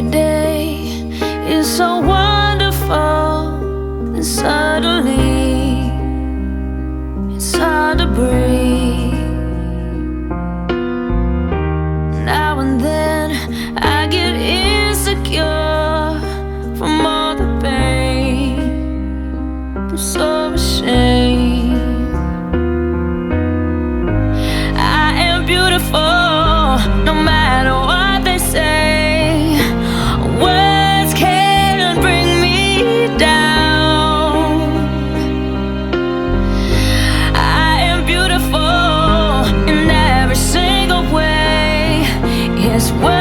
Today is so wonderful, and suddenly it's hard to breathe. Now and then I get insecure from all the pain. I'm so ashamed. I am beautiful no matter what. As well.